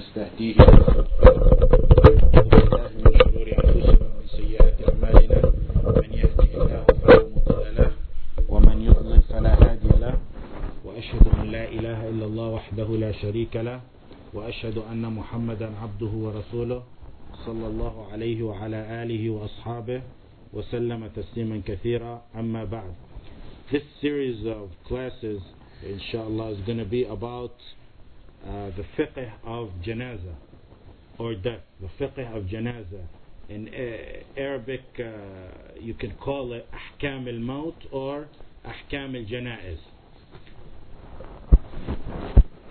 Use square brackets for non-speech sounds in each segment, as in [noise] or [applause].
ونستهديه من شرور أنفسنا ومن سيئات أعمالنا من يهده الله فلا مضل له ومن يضلل فلا هادي له وأشهد أن لا إله إلا الله وحده لا شريك له وأشهد أن محمدا عبده ورسوله صلى الله عليه وعلى آله وأصحابه وسلم تسليما كثيرا. أما بعد This series of classes inshallah is going to be about uh, the fiqh of janazah or death, the fiqh of janazah. In uh, Arabic, uh, you can call it ahkam al-maut or ahkam al-janaiz.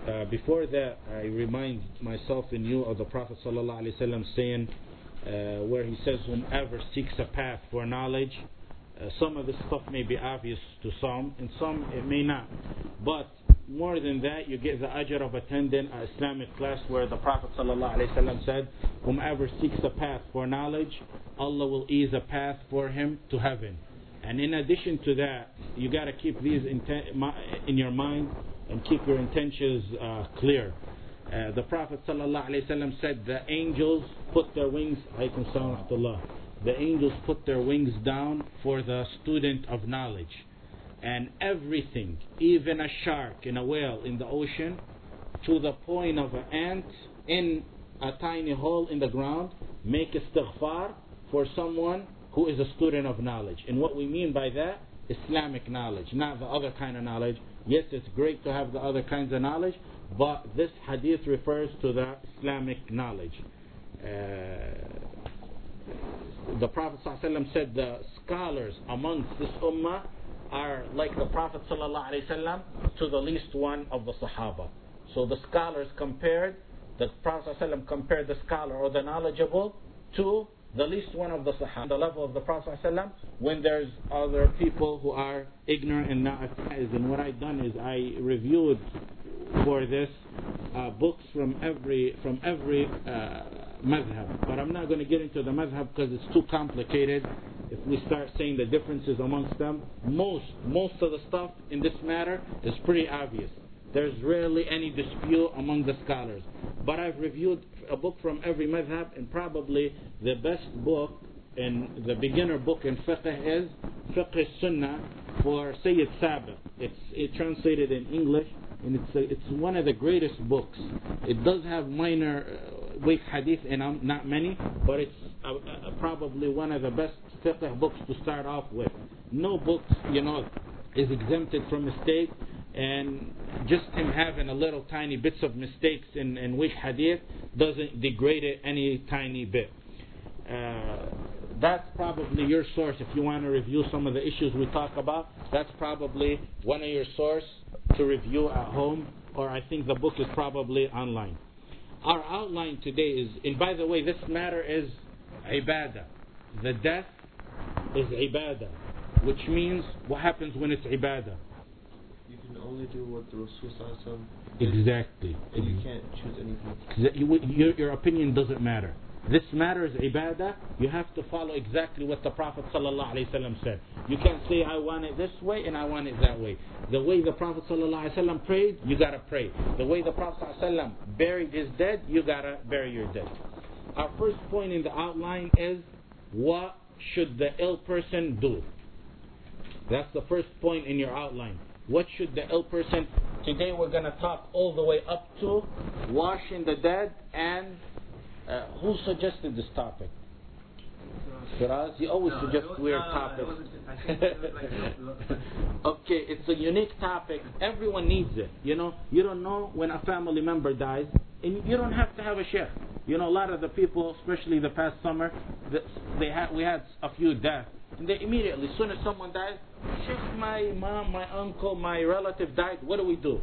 Uh, before that, I remind myself and you of the Prophet ﷺ saying, uh, where he says, Whomever seeks a path for knowledge, some of this stuff may be obvious to some, and some it may not. But more than that, you get the ajr of attending an Islamic class where the Prophet ﷺ said, Whomever seeks a path for knowledge, Allah will ease a path for him to heaven. And in addition to that, you got to keep these in your mind and keep your intentions uh, clear. Uh, the Prophet ﷺ said the angels put their wings, the angels put their wings down for the student of knowledge. And everything, even a shark and a whale in the ocean, to the point of an ant in a tiny hole in the ground, make istighfar for someone who is a student of knowledge. And what we mean by that, Islamic knowledge, not the other kind of knowledge. Yes, it's great to have the other kinds of knowledge, but this hadith refers to the Islamic knowledge. Uh, the Prophet ﷺ said the scholars amongst this ummah are like the Prophet ﷺ to the least one of the Sahaba. So the scholars compared, the Prophet ﷺ compared the scholar or the knowledgeable to the least one of the Sahaba, the level of the Prophet ﷺ, when there's other people who are ignorant and not And what I've done is I reviewed for this uh, books from every from every uh, madhab. But I'm not going to get into the madhab because it's too complicated. If we start saying the differences amongst them, most most of the stuff in this matter is pretty obvious. There's rarely any dispute among the scholars. But I've reviewed a book from every madhab, and probably the best book and the beginner book in fiqh is Fiqh Sunnah for Sayyid Sabiq. It's it translated in English, and it's a, it's one of the greatest books. It does have minor uh, weak hadith in them, not many, but it's uh, uh, probably one of the best fiqh books to start off with. No book, you know, is exempted from mistake and just him having a little tiny bits of mistakes in, in weak hadith doesn't degrade it any tiny bit. Uh, that's probably your source if you want to review some of the issues we talk about. That's probably one of your source to review at home, or I think the book is probably online. Our outline today is, and by the way, this matter is ibadah. The death is ibadah, which means what happens when it's ibadah only do what the Rasul Exactly. And you can't choose anything. Your, your opinion doesn't matter. This matter is ibadah. You have to follow exactly what the Prophet ﷺ said. You can't say, I want it this way and I want it that way. The way the Prophet ﷺ prayed, you gotta pray. The way the Prophet ﷺ buried his dead, you gotta bury your dead. Our first point in the outline is what should the ill person do? That's the first point in your outline. What should the ill person? Today we're going to talk all the way up to washing the dead and uh, who suggested this topic? Firas, you always no, suggest weird no, topics. [laughs] okay, it's a unique topic. Everyone needs it. You know, you don't know when a family member dies, and you don't have to have a sheikh. You know, a lot of the people, especially the past summer, they had we had a few deaths they immediately, as soon as someone dies, Sheikh, my mom, my uncle, my relative died, what do we do?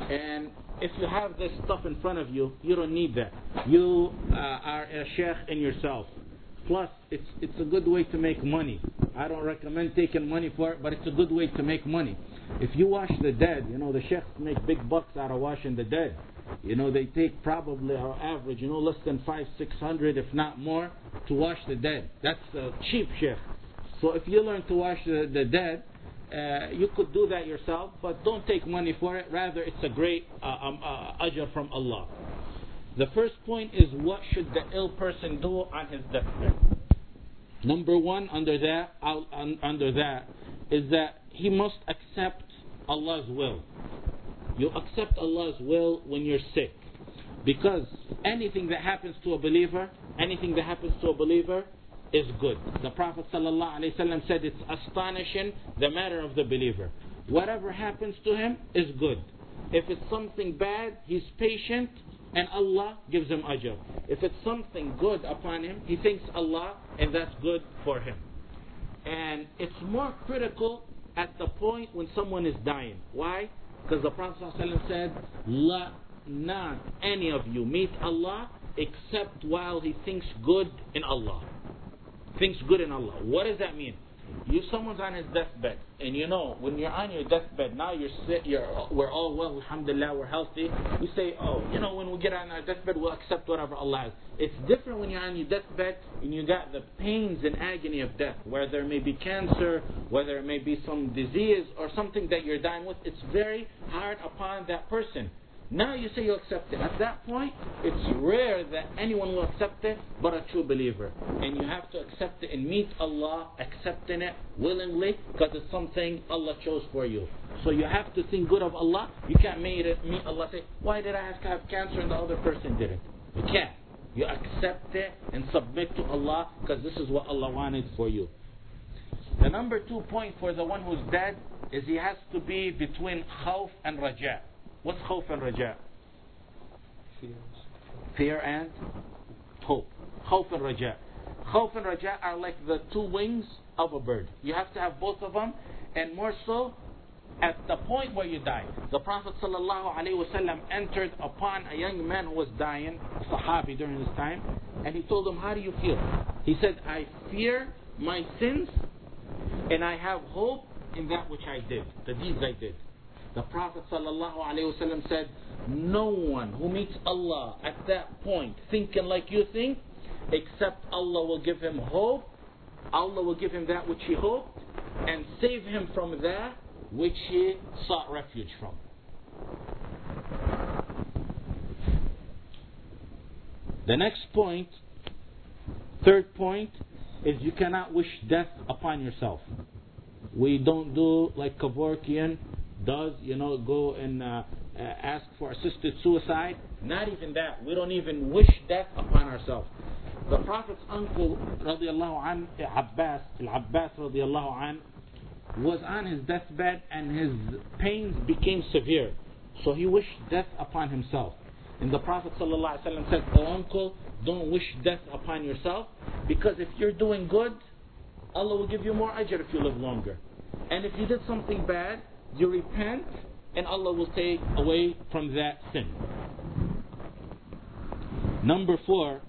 And if you have this stuff in front of you, you don't need that. You uh, are a sheikh in yourself. Plus, it's it's a good way to make money. I don't recommend taking money for it, but it's a good way to make money. If you wash the dead, you know the sheikhs make big bucks out of washing the dead. You know they take probably our average, you know, less than five, six hundred, if not more, to wash the dead. That's a cheap sheikh. So if you learn to wash the, the dead, uh, you could do that yourself, but don't take money for it. Rather, it's a great uh, um, uh, ajr from Allah. The first point is what should the ill person do on his deathbed? Number one under that, under that is that he must accept Allah's will. You accept Allah's will when you're sick. Because anything that happens to a believer, anything that happens to a believer is good. The Prophet ﷺ said it's astonishing the matter of the believer. Whatever happens to him is good. If it's something bad, he's patient and Allah gives him ajr. If it's something good upon him, he thanks Allah and that's good for him. And it's more critical at the point when someone is dying. Why? Because the Prophet ﷺ said, La not any of you meet Allah except while he thinks good in Allah. Thinks good in Allah. What does that mean? You, someone's on his deathbed, and you know when you're on your deathbed, now you're sick, you're we're all well, alhamdulillah, we're healthy. You say, oh, you know, when we get on our deathbed, we'll accept whatever Allah has. It's different when you're on your deathbed and you got the pains and agony of death, where there may be cancer, whether it may be some disease or something that you're dying with. It's very hard upon that person. Now you say you accept it. At that point, it's rare that anyone will accept it but a true believer. And you have to accept it and meet Allah accepting it willingly because it's something Allah chose for you. So you have to think good of Allah. You can't meet, it, meet Allah say, why did I have to have cancer and the other person didn't? You can't. You accept it and submit to Allah because this is what Allah wanted for you. The number two point for the one who's dead is he has to be between khawf and raja. What's khawf and raja? Fear and hope. Khawf and raja. Khawf and raja are like the two wings of a bird. You have to have both of them, and more so at the point where you die. The Prophet ﷺ entered upon a young man who was dying, Sahabi during his time, and he told him, How do you feel? He said, I fear my sins, and I have hope in that which I did, the deeds I did. The Prophet ﷺ said, No one who meets Allah at that point thinking like you think, except Allah will give him hope, Allah will give him that which he hoped, and save him from that which he sought refuge from. The next point, third point, is you cannot wish death upon yourself. We don't do like Kevorkian does, you know, go and uh, uh, ask for assisted suicide. Not even that. We don't even wish death upon ourselves. The Prophet's uncle, radiallahu an, Abbas, Al-Abbas radiallahu an, was on his deathbed and his pains became severe. So he wished death upon himself. And the Prophet ﷺ said, Oh uncle, don't wish death upon yourself because if you're doing good, Allah will give you more ajr if you live longer. And if you did something bad, you repent, and Allah will take away from that sin. Number four,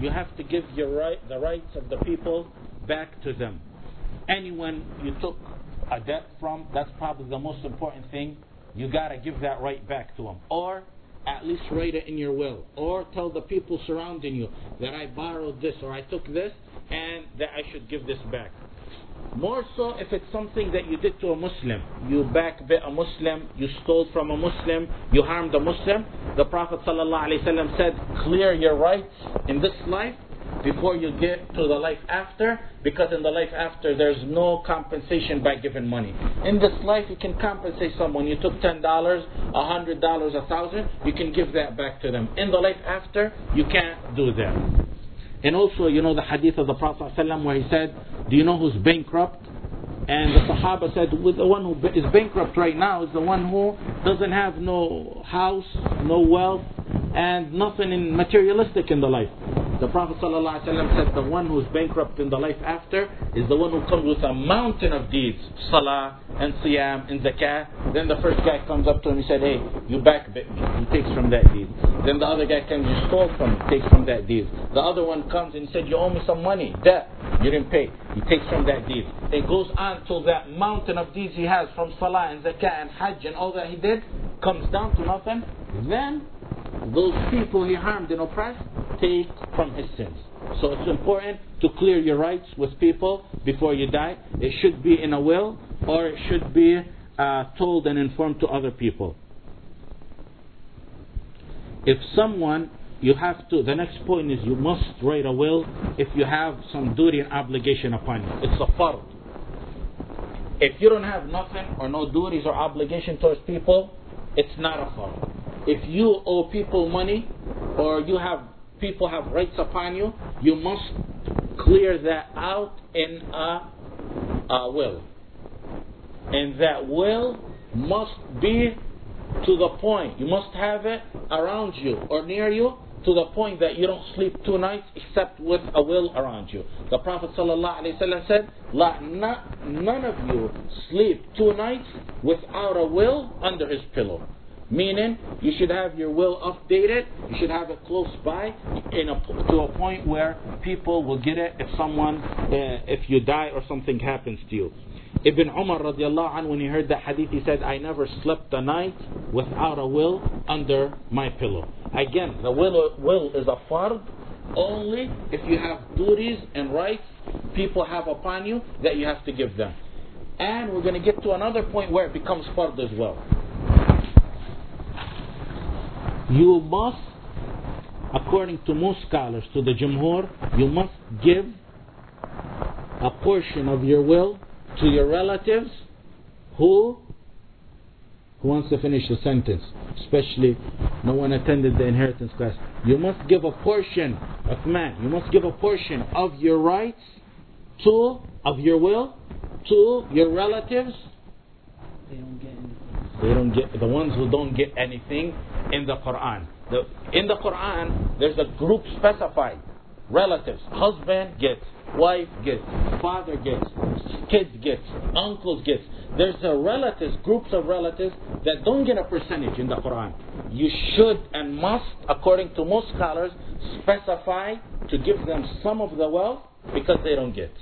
you have to give your right, the rights of the people back to them. Anyone you took a debt from, that's probably the most important thing. You gotta give that right back to them. Or at least write it in your will. Or tell the people surrounding you that I borrowed this or I took this and that I should give this back. More so if it's something that you did to a Muslim. You backbit a Muslim, you stole from a Muslim, you harmed a Muslim. The Prophet ﷺ said, clear your rights in this life before you get to the life after, because in the life after there's no compensation by giving money. In this life you can compensate someone. You took ten dollars, a hundred dollars, a thousand, you can give that back to them. In the life after, you can't do that. And also, you know the hadith of the Prophet ﷺ where he said, Do you know who's bankrupt? And the Sahaba said, well, the one who is bankrupt right now is the one who doesn't have no house, no wealth, and nothing in materialistic in the life. The Prophet ﷺ said, the one who's bankrupt in the life after is the one who comes with a mountain of deeds, salah and siyam and zakah. Then the first guy comes up to him and said, hey, you backbit me. He takes from that deed. Then the other guy comes, and you stole from me, takes from that deed. The other one comes and said, you owe me some money, debt. You didn't pay. He takes from that deed. It goes on till that mountain of deeds he has from salah and zakah and hajj and all that he did comes down to nothing. Then those people he harmed and oppressed take from his sins. So it's important to clear your rights with people before you die. It should be in a will or it should be uh, told and informed to other people. If someone you have to, the next point is you must write a will if you have some duty and obligation upon you. It's a fard. If you don't have nothing or no duties or obligation towards people, it's not a fard. If you owe people money or you have people have rights upon you, you must clear that out in a, a will. And that will must be to the point. You must have it around you or near you to the point that you don't sleep two nights except with a will around you. The Prophet ﷺ said, La, not, none of you sleep two nights without a will under his pillow. Meaning, you should have your will updated, you should have it close by, in a, to a point where people will get it if someone, uh, if you die or something happens to you. Ibn Umar radiallahu anh, when he heard that hadith, he said, I never slept a night without a will under my pillow. Again, the will, will is a fard only if you have duties and rights people have upon you that you have to give them. And we're going to get to another point where it becomes fard as well. You must, according to most scholars, to the Jumhur, you must give a portion of your will to your relatives who who wants to finish the sentence especially no one attended the inheritance class you must give a portion of man you must give a portion of your rights to of your will to your relatives They don't get anything. They don't get the ones who don't get anything in the Quran. The, in the Quran, there's a group specified. Relatives, husband gets, wife gets, father gets, kids gets, uncles gets. There's a relatives, groups of relatives that don't get a percentage in the Quran. You should and must, according to most scholars, specify to give them some of the wealth because they don't get.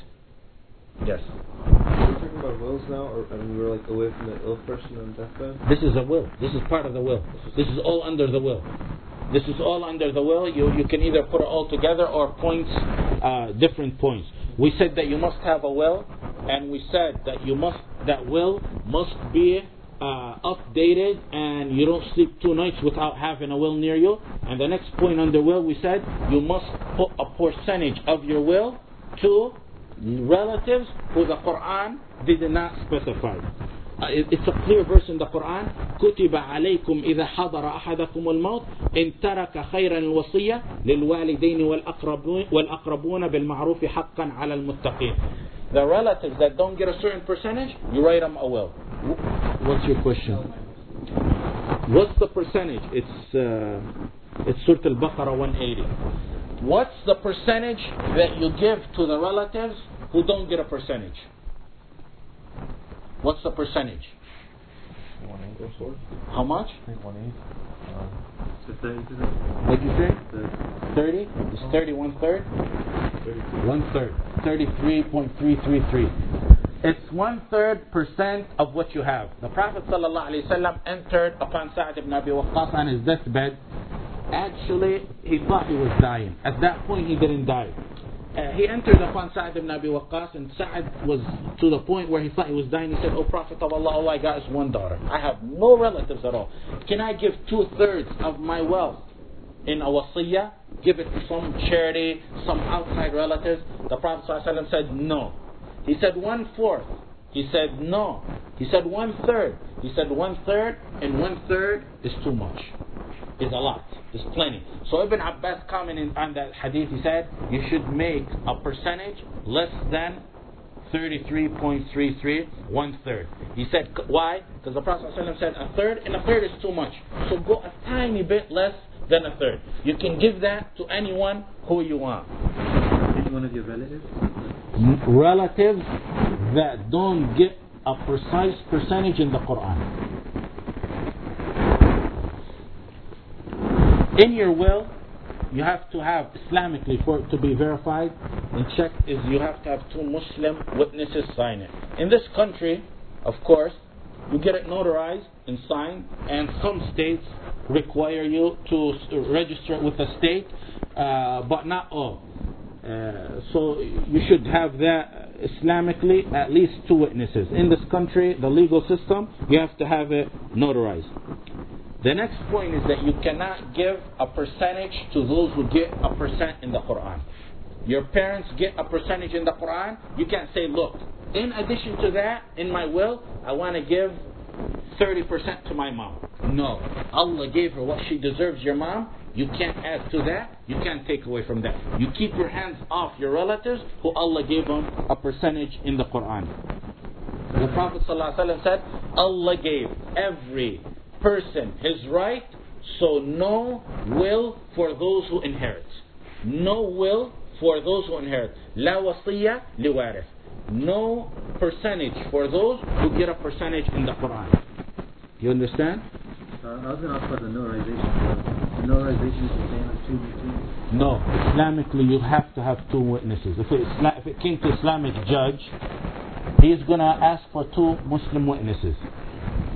Yes. About wills now, or mean, we're like away from the ill person on deathbed. This is a will. This is part of the will. This is all under the will. This is all under the will. You, you can either put it all together or points, uh, different points. We said that you must have a will, and we said that you must that will must be uh, updated, and you don't sleep two nights without having a will near you. And the next point under will, we said you must put a percentage of your will to relatives who the Quran did not specify. Uh, it- It's a clear verse in the Quran. كتب عليكم إذا حضر أحدكم الموت إن ترك خيرا الوصية للوالدين والأقربون, والأقربون بالمعروف حقا على المتقين. The relatives that don't get a certain percentage, you write them a will. Wh- What's your question? What's the percentage? It's uh, it's Surah Al-Baqarah 180. What's the percentage that you give to the relatives who don't get a percentage? What's the percentage? One eight or so. How much? I think one eight. Um, so What'd you say? 30? It's 30, one third? One third. 33.333. It's one third percent of what you have. The Prophet ﷺ entered upon Sa'd ibn Abi Waqqas on his deathbed. Actually, he thought he was dying. At that point, he didn't die. Uh, he entered upon Sa'd ibn Abi Waqqas, and Sa'd was to the point where he thought he was dying. He said, "O Prophet of Allah, all I got is one daughter. I have no relatives at all. Can I give two thirds of my wealth in a wasiyah? Give it to some charity, some outside relatives?" The Prophet ﷺ said, "No." He said one fourth. He said no. He said one third. He said one third, and one third is too much. Is a lot. Is plenty. So Ibn Abbas commenting on that hadith, he said you should make a percentage less than 33.33, one third. He said why? Because the Prophet ﷺ said a third, and a third is too much. So go a tiny bit less than a third. You can give that to anyone who you want. Any one of your relatives? relatives that don't get a precise percentage in the Quran. In your will, you have to have Islamically for it to be verified and checked is you have to have two Muslim witnesses sign it. In this country, of course, you get it notarized and signed, and some states require you to register with the state, uh, but not all. Uh, so you should have that Islamically at least two witnesses. In this country, the legal system, you have to have it notarized. The next point is that you cannot give a percentage to those who get a percent in the Quran. Your parents get a percentage in the Quran. You can't say, look, in addition to that, in my will, I want to give 30% to my mom. No. Allah gave her what she deserves, your mom. You can't add to that. You can't take away from that. You keep your hands off your relatives who Allah gave them a percentage in the Quran. The Prophet ﷺ said, Allah gave every person his right, so no will for those who inherit. No will for those who inherit. La wasiya liwarith. No percentage for those who get a percentage in the Quran. You understand? Uh, I was going to ask about the notarization. The notarization is the same as two. No, Islamically you have to have two witnesses. If it, if it came to Islamic judge, he's going to ask for two Muslim witnesses.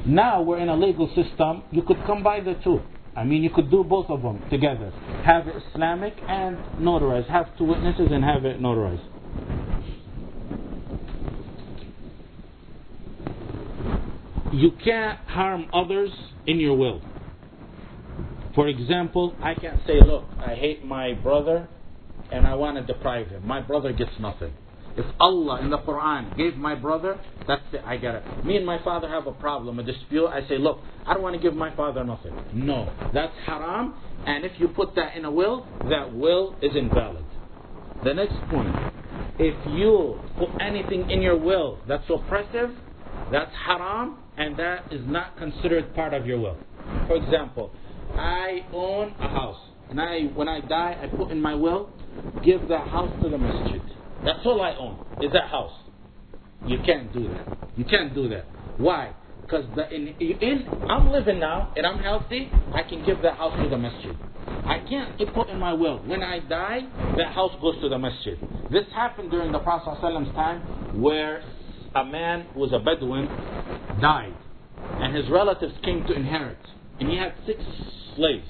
Now we're in a legal system, you could combine the two. I mean, you could do both of them together. Have it Islamic and notarized. Have two witnesses and have it notarized. You can't harm others in your will. For example, I can't say, look, I hate my brother and I want to deprive him. My brother gets nothing. If Allah in the Quran gave my brother, that's it, I get it. Me and my father have a problem, a dispute. I say, look, I don't want to give my father nothing. No, that's haram. And if you put that in a will, that will is invalid. The next point, if you put anything in your will that's oppressive, that's haram, and that is not considered part of your will. For example, I own a house, and I, when I die, I put in my will, give that house to the masjid. That's all I own is that house. You can't do that. You can't do that. Why? Because in, in I'm living now and I'm healthy. I can give that house to the masjid. I can't put in my will. When I die, that house goes to the masjid. This happened during the Prophet's time where a man who was a Bedouin died and his relatives came to inherit. And he had six slaves.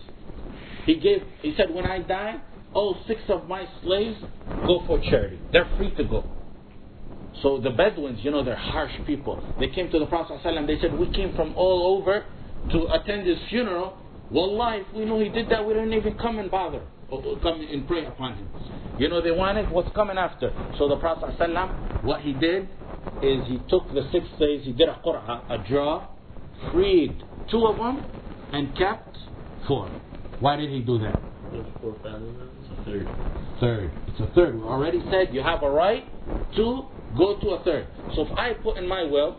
He gave he said, When I die, all six of my slaves go for charity. They're free to go. So the Bedouins, you know, they're harsh people. They came to the Prophet ﷺ, they said, We came from all over to attend his funeral. Wallah, if we knew he did that, we didn't even come and bother. Or come and pray upon him. You know, they wanted what's coming after. So the Prophet ﷺ, what he did is he took the six slaves, he did a qur'a, a draw, freed two of them, and kept four. Why did he do that? Four family members? Third. Third. It's a third. We already said you have a right to go to a third. So if I put in my will,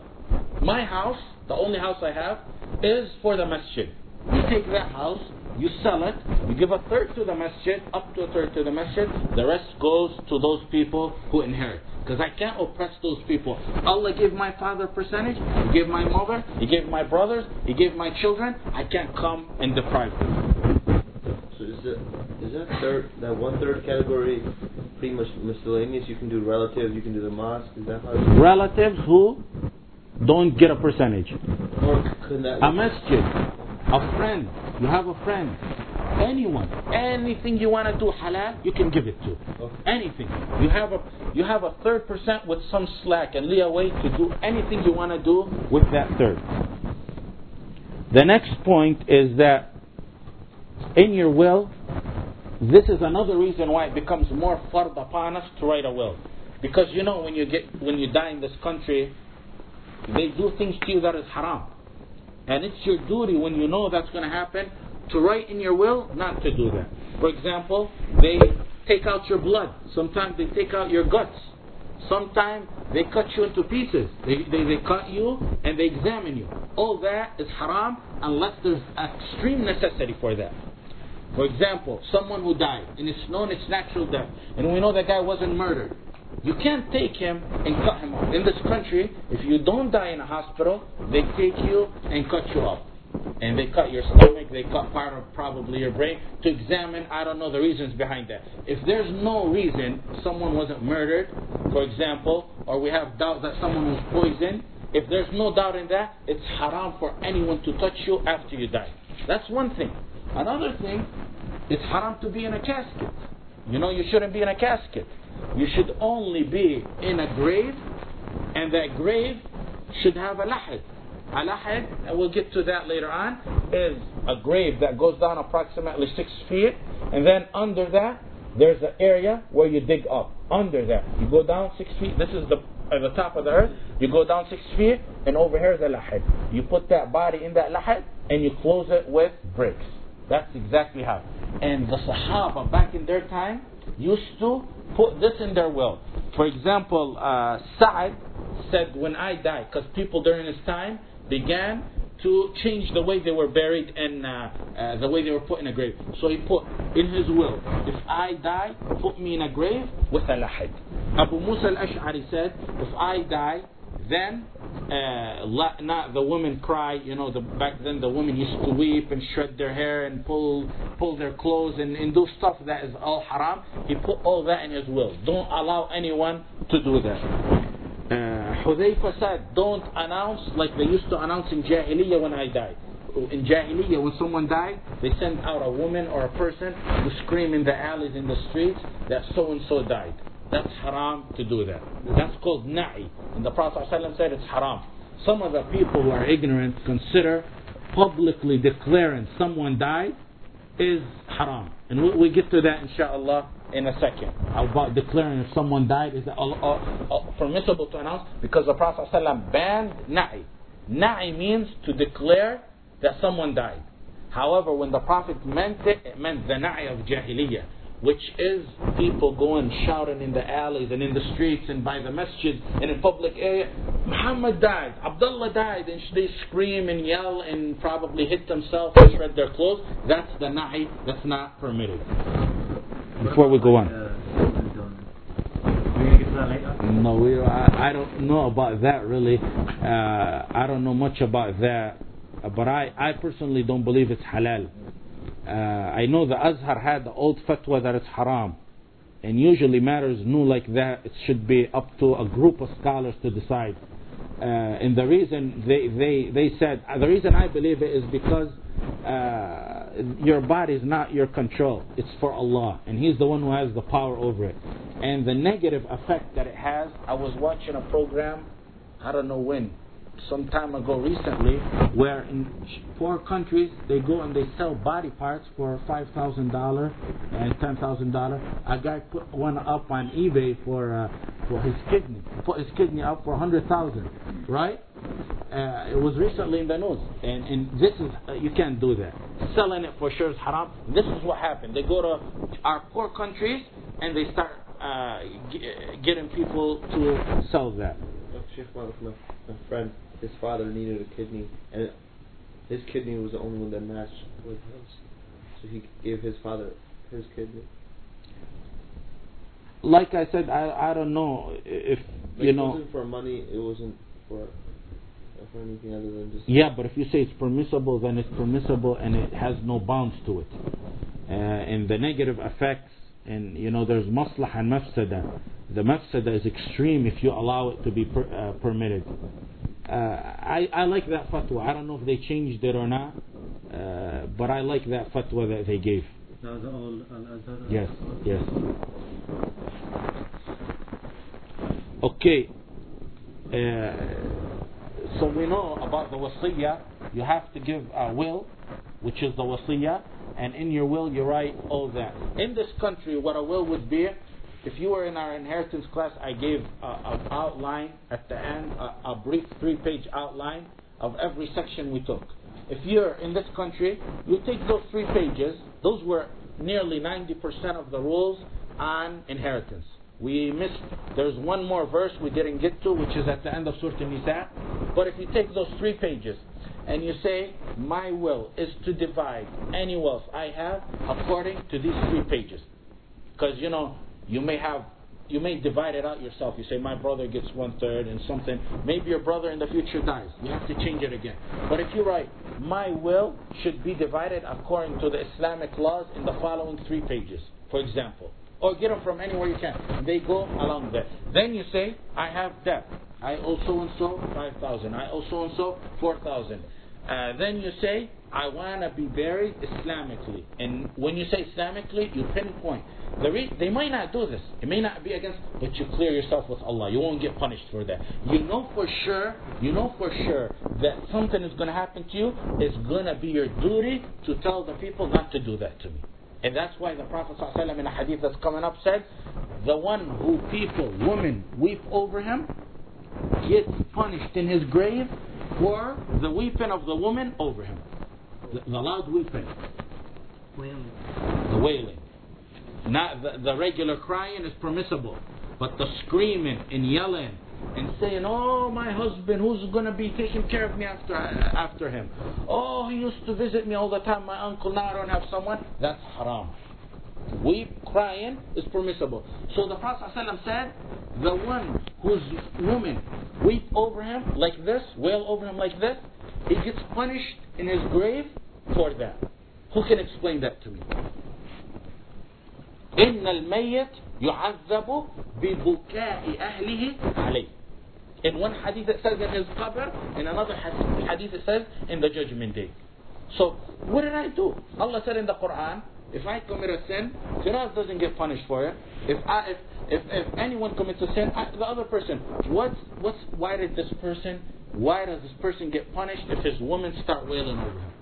my house, the only house I have, is for the masjid. You take that house, you sell it, you give a third to the masjid, up to a third to the masjid, the rest goes to those people who inherit. Because I can't oppress those people. Allah gave my father a percentage, He gave my mother, He gave my brothers, He gave my children. I can't come and deprive them. Is that third that one third category pretty much miscellaneous? You can do relatives, you can do the mosque. Is that how? Relatives who don't get a percentage. or? A masjid, a friend, you have a friend, anyone, anything you want to do halal, you can give it to. Okay. Anything. You have a you have a third percent with some slack and leeway to do anything you want to do with that third. The next point is that in your will, this is another reason why it becomes more fard upon us to write a will. Because you know when you get when you die in this country, they do things to you that is haram. And it's your duty when you know that's going to happen to write in your will not to do that. For example, they take out your blood. Sometimes they take out your guts. Sometimes they cut you into pieces. They, they, they cut you and they examine you. All that is haram unless there's extreme necessity for that. For example, someone who died and it's known it's natural death, and we know that guy wasn't murdered. You can't take him and cut him off. In this country, if you don't die in a hospital, they take you and cut you off. And they cut your stomach, they cut part of probably your brain to examine, I don't know the reasons behind that. If there's no reason someone wasn't murdered, for example, or we have doubt that someone was poisoned, if there's no doubt in that, it's haram for anyone to touch you after you die. That's one thing. Another thing, it's haram to be in a casket. You know, you shouldn't be in a casket. You should only be in a grave, and that grave should have a lahad. A lahad, and we'll get to that later on, is a grave that goes down approximately six feet, and then under that, there's an area where you dig up. Under that, you go down six feet. This is the at the top of the earth. You go down six feet, and over here is a lahad. You put that body in that lahad, and you close it with bricks. That's exactly how. And the Sahaba back in their time used to put this in their will. For example, uh, Sa'ad said, When I die, because people during his time began to change the way they were buried and uh, uh, the way they were put in a grave. So he put in his will, if I die, put me in a grave with a lahad. Abu Musa al-Ash'ari said, if I die, then uh, not the women cry. You know, the, back then the women used to weep and shred their hair and pull pull their clothes and, and do stuff that is all haram. He put all that in his will. Don't allow anyone to do that. Uh, Hudayfa said, don't announce like they used to announce in Jahiliyyah when I died. In Jahiliyyah, when someone died, they sent out a woman or a person to scream in the alleys, in the streets, that so and so died. That's haram to do that. That's called na'i. And the Prophet ﷺ said it's haram. Some of the people who are ignorant consider publicly declaring someone died is haram. And we, we get to that inshallah in a second. About declaring if someone died, is uh, uh, permissible to announce? Because the Prophet ﷺ banned na'i. Na'i means to declare that someone died. However, when the Prophet meant it, it meant the na'i of jahiliyyah which is people going shouting in the alleys and in the streets and by the masjid and in public area. Muhammad died, Abdullah died, and they scream and yell and probably hit themselves and shred their clothes. That's the na'i that's not permitted. Before we go on. No, we, I, I don't know about that really. Uh, I don't know much about that. But I, I personally don't believe it's halal. Uh, I know the Azhar had the old fatwa that it's haram. And usually matters new like that, it should be up to a group of scholars to decide. Uh, and the reason they, they, they said, uh, the reason I believe it is because uh, your body is not your control. It's for Allah. And He's the one who has the power over it. And the negative effect that it has, I was watching a program, I don't know when, some time ago recently where in poor countries they go and they sell body parts for five thousand dollar and ten thousand dollar. A guy put one up on eBay for uh, for his kidney. Put his kidney up for a hundred thousand, right? Uh, it was recently in the news, and and this is uh, you can't do that. Selling it for sure is haram. This is what happened. They go to our poor countries and they start uh, getting people to sell that. Sheikh, one of My friend his father needed a kidney, and his kidney was the only one that matched with his. So he gave his father his kidney. Like I said, I I don't know if like you know. It wasn't for money. It wasn't for for anything other than just. Yeah, but if you say it's permissible, then it's permissible, and it has no bounds to it. Uh, and the negative effects, and you know, there's maslah and mafsada. The mafsada is extreme if you allow it to be per, uh, permitted. Uh, I, I like that fatwa. I don't know if they changed it or not, uh, but I like that fatwa that they gave. Yes, yes. Okay. Uh, so we know about the wasiyah. You have to give a will, which is the wasiyah, and in your will you write all that. In this country, what a will would be if you were in our inheritance class, I gave an outline at the end, a, a brief three page outline of every section we took. If you're in this country, you take those three pages, those were nearly 90% of the rules on inheritance. We missed, there's one more verse we didn't get to, which is at the end of Surah Nisa. But if you take those three pages and you say, My will is to divide any wealth I have according to these three pages. Because, you know, you may have you may divide it out yourself. You say, my brother gets one third and something. Maybe your brother in the future dies. You have to change it again. But if you write, my will should be divided according to the Islamic laws in the following three pages, for example. Or get them from anywhere you can. They go along there. Then you say, I have debt. I owe so and so 5,000. I owe so and so 4,000. Uh, then you say, I want to be buried Islamically. And when you say Islamically, you pinpoint. The re- they might not do this. It may not be against, but you clear yourself with Allah. You won't get punished for that. You know for sure, you know for sure that something is going to happen to you. It's going to be your duty to tell the people not to do that to me. And that's why the Prophet ﷺ in a hadith that's coming up said, the one who people, women, weep over him, gets punished in his grave for the weeping of the woman over him. The, the loud weeping. Wailing. The wailing. Not the, the regular crying is permissible, but the screaming and yelling and saying, "Oh, my husband, who's going to be taking care of me after after him? Oh, he used to visit me all the time. My uncle now I don't have someone." That's haram. Weep, crying is permissible. So the Prophet ﷺ said, the one whose woman weep over him like this, wail over him like this, he gets punished in his grave for that. Who can explain that to me? إن الميت يعذب ببكاء أهله عليه. In one hadith it says in his qabr, in another hadith it says in the judgment day. So, what did I do? Allah said in the Quran, if I commit a sin, Firas doesn't get punished for it. If I, if, if, if anyone commits a sin, I, the other person, what's, what's, why did this person, why does this person get punished if his woman start wailing over him?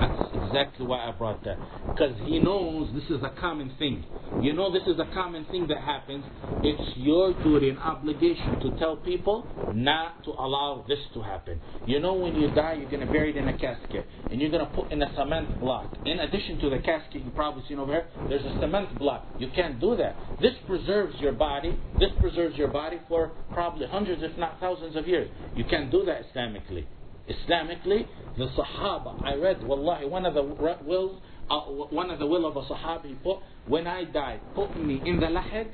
That's exactly why I brought that. Because he knows this is a common thing. You know this is a common thing that happens. It's your duty and obligation to tell people not to allow this to happen. You know when you die, you're going to bury it in a casket. And you're going to put in a cement block. In addition to the casket you've probably seen over here, there's a cement block. You can't do that. This preserves your body. This preserves your body for probably hundreds, if not thousands of years. You can't do that Islamically. Islamically, the Sahaba, I read, wallahi, one of the wills, uh, one of the will of a Sahabi put, when I die, put me in the lahad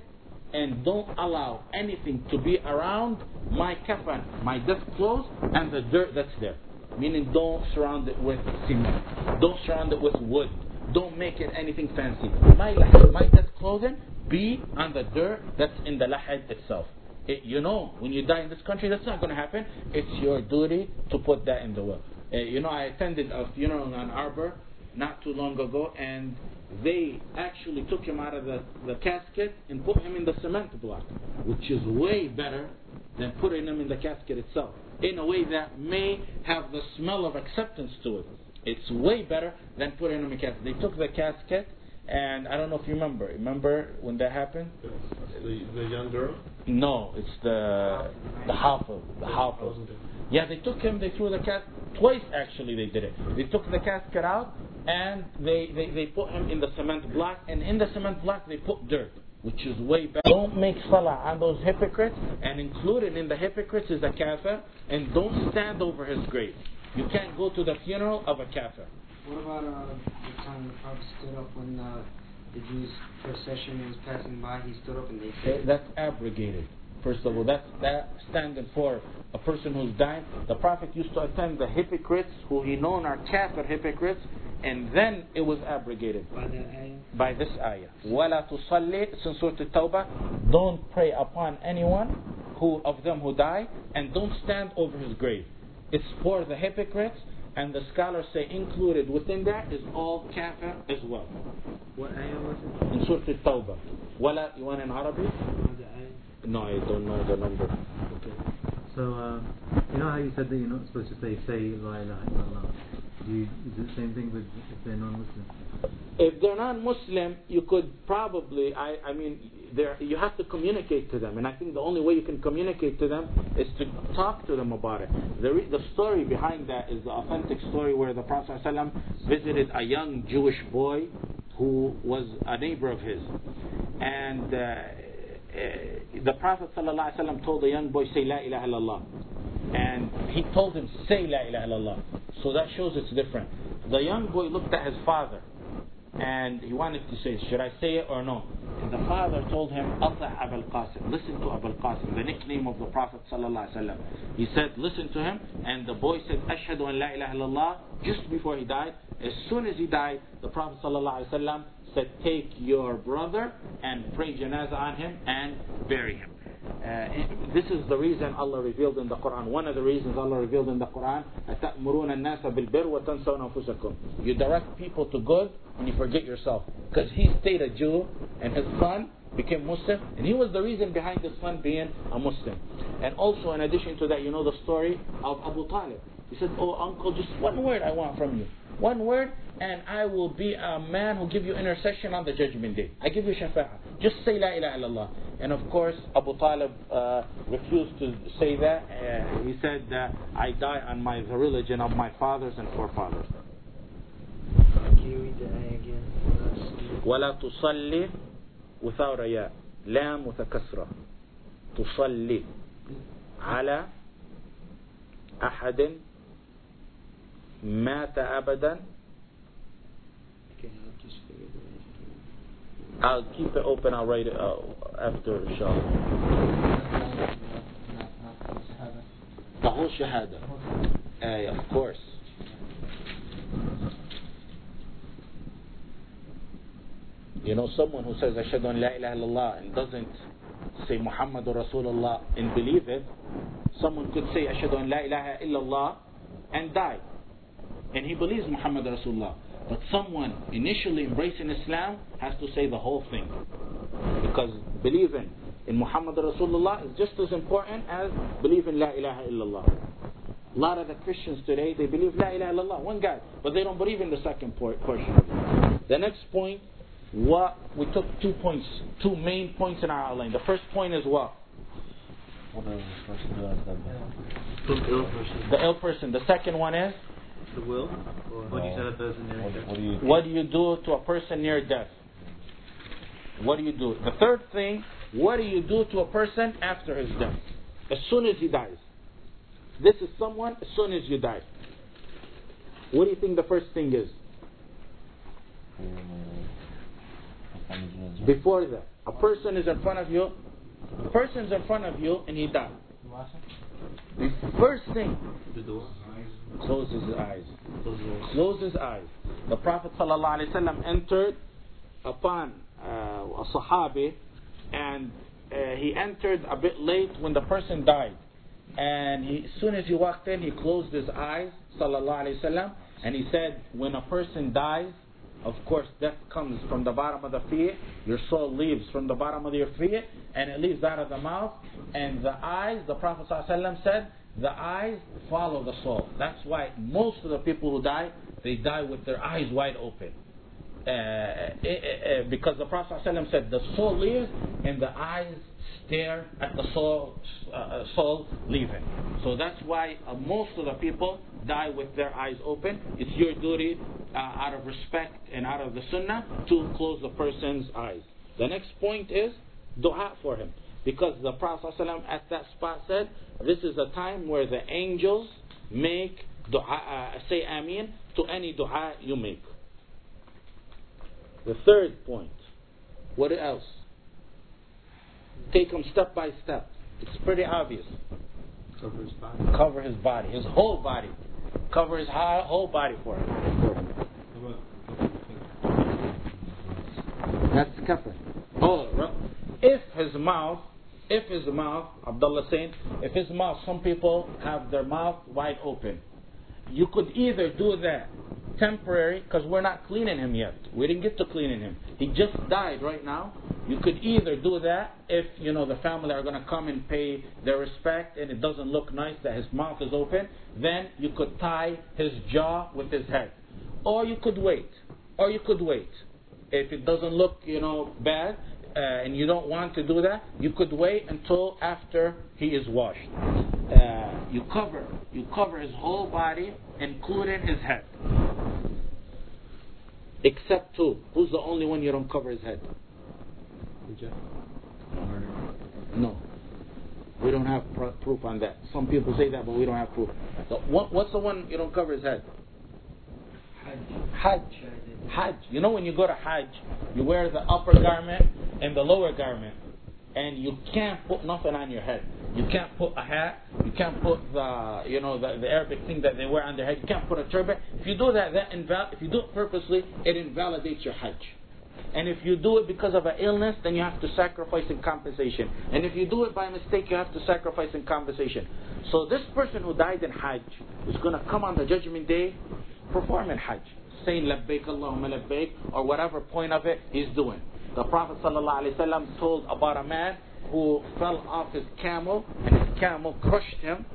and don't allow anything to be around my kafan, my death clothes, and the dirt that's there. Meaning don't surround it with cement. Don't surround it with wood. Don't make it anything fancy. My lahad, my death clothing, be on the dirt that's in the lahad itself. It, you know, when you die in this country, that's not going to happen. It's your duty to put that in the will. Uh, you know, I attended a funeral in Ann Arbor not too long ago, and they actually took him out of the, the casket and put him in the cement block, which is way better than putting him in the casket itself. In a way that may have the smell of acceptance to it. It's way better than putting him in a casket. They took the casket and I don't know if you remember. Remember when that happened? The, the young girl? No, it's the the half of The Hafiz. Yeah, they took him, they threw the cat, twice actually they did it. They took the casket out and they, they, they put him in the cement block, and in the cement block they put dirt, which is way better. Don't make salah on those hypocrites, and included in the hypocrites is a kafir, and don't stand over his grave. You can't go to the funeral of a kafir. What about uh, the time the Prophet stood up when uh, the Jews' procession was passing by? He stood up and they said, That's abrogated. First of all, that's that standing for a person who's dying. The Prophet used to attend the hypocrites who he known are kafir hypocrites, and then it was abrogated by that ayah? by this ayah. وَلَا تُصَلِّ It's in Surah At-Tawbah. Don't pray upon anyone who of them who die, and don't stand over his grave. It's for the hypocrites, and the scholars say included within that is all kafir as well. What ayah was it? In Surah At-Tawbah. ولا you want in Arabic? No, I don't know the number. Okay. So, uh, you know how you said that you're not supposed to say, say La ilaha illallah? Do you, is it the same thing with if they're non-Muslim? If they're non-Muslim, you could probably, I, I mean, there you have to communicate to them, and I think the only way you can communicate to them is to talk to them about it. The, re- the story behind that is the authentic story where the Prophet ﷺ visited a young Jewish boy who was a neighbor of his, and uh, Eh, the Prophet ﷺ told the young boy, "Say La ilaha illallah," and he told him, "Say La ilaha illallah." So that shows it's different. The young boy looked at his father and he wanted to say, should I say it or no? And the father told him, Atah Abul Qasim, listen to Abul Qasim, the nickname of the Prophet wasallam. He said, listen to him, and the boy said, Ashhadu an la ilaha illallah, just before he died. As soon as he died, the Prophet wasallam said, take your brother and pray janazah on him and bury him. uh, this is the reason Allah revealed in the Quran. One of the reasons Allah revealed in the Quran, أَتَأْمُرُونَ النَّاسَ بِالْبِرِّ وَتَنْسَوْنَ أَنفُسَكُمْ You direct people to good and you forget yourself. Because he stayed a Jew and his son became Muslim, and he was the reason behind his son being a Muslim. And also, in addition to that, you know the story of Abu Talib. He said, Oh, uncle, just one word I want from you. One word, and I will be a man who give you intercession on the judgment day. I give you shafa'ah. Just say La ilaha illallah. And of course, Abu Talib uh, refused to say that. Uh, he said, uh, I die on my the religion of my fathers and forefathers. Can you read the ayah again? ولا تصلي without a ياء لام متكسرة تصلي على أحد مات أبدا Okay, I'll keep it open. I'll write it uh, after the whole shahada. Of course. You know someone who says ashhadu an la ilaha illallah and doesn't say Muhammadur Rasulullah and believe it someone could say ashhadu an la ilaha illallah and die. And he believes Muhammad Rasulullah but someone initially embracing Islam has to say the whole thing because believing in Muhammad Rasulullah is just as important as believing in La ilaha illallah. A lot of the Christians today, they believe La ilaha illallah, one God, but they don't believe in the second por- portion. The next point, what we took two points, two main points in our outline. The first point is what? What the person do ill person. The ill person. The second one is The will? Or What do you tell a person near What, death? what do you what do you do to a person near death? What do you do? The third thing, what do you do to a person after his death? As soon as he dies. This is someone as soon as you die. What do you think the first thing is? Before that, a person is in front of you, a person's in front of you and he died. The first thing, the door? close his eyes. Close his eyes. The Prophet ﷺ entered upon uh, a Sahabi and uh, he entered a bit late when the person died. And he, as soon as he walked in, he closed his eyes, wasallam, and he said, when a person dies, of course, death comes from the bottom of the feet. Your soul leaves from the bottom of your feet, and it leaves out of the mouth. And the eyes, the Prophet ﷺ said, the eyes follow the soul. That's why most of the people who die, they die with their eyes wide open. Uh, eh, eh, eh, because the Prophet ﷺ said, the soul leaves, and the eyes stare at the soul, uh, soul leaving. So that's why uh, most of the people die with their eyes open. It's your duty, uh, out of respect and out of the sunnah, to close the person's eyes. The next point is dua for him. Because the Prophet ﷺ at that spot said, this is a time where the angels make dua, uh, say ameen to any dua you make. The third point, what else? Take him step by step. It's pretty obvious. Cover his body. Cover his body, his whole body. Cover his hi- whole body for him. That's kafir. Oh, if his mouth, if his mouth, Abdullah saying, if his mouth, some people have their mouth wide open. You could either do that temporary, because we're not cleaning him yet. We didn't get to cleaning him. He just died right now. You could either do that if you know the family are going to come and pay their respect, and it doesn't look nice that his mouth is open. Then you could tie his jaw with his head, or you could wait, or you could wait. If it doesn't look you know bad, uh, and you don't want to do that, you could wait until after he is washed. Uh, you cover, you cover his whole body, including his head. Except two. Who's the only one you don't cover his head? No. We don't have pr- proof on that. Some people say that, but we don't have proof. So what, what's the one you don't cover his head? Hajj. Hajj. Hajj. You know when you go to Hajj, you wear the upper garment and the lower garment. And you can't put nothing on your head. You can't put a hat. You can't put the, you know, the, the Arabic thing that they wear on their head. You can't put a turban. If you do that, that inval- if you do it purposely, it invalidates your Hajj. And if you do it because of an illness, then you have to sacrifice in compensation. And if you do it by mistake, you have to sacrifice in compensation. So this person who died in Hajj is going to come on the judgment day performing Hajj, saying labbaik Allahumma labbaik, or whatever point of it he's doing. The Prophet ﷺ told about a man who fell off his camel and his camel crushed him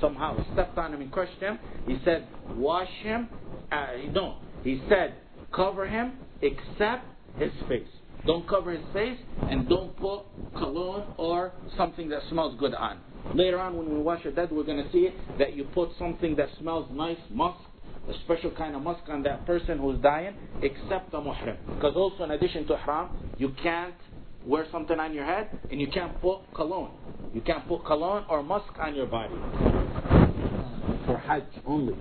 somehow stepped on him and crushed him. He said, wash him. Uh, no, he said, cover him except his face. Don't cover his face and don't put cologne or something that smells good on. Later on, when we wash your dead, we're going to see that you put something that smells nice, musk, a special kind of musk on that person who's dying, except the muhrim. Because also, in addition to ihram, you can't wear something on your head and you can't put cologne. You can't put cologne or musk on your body. For Hajj only.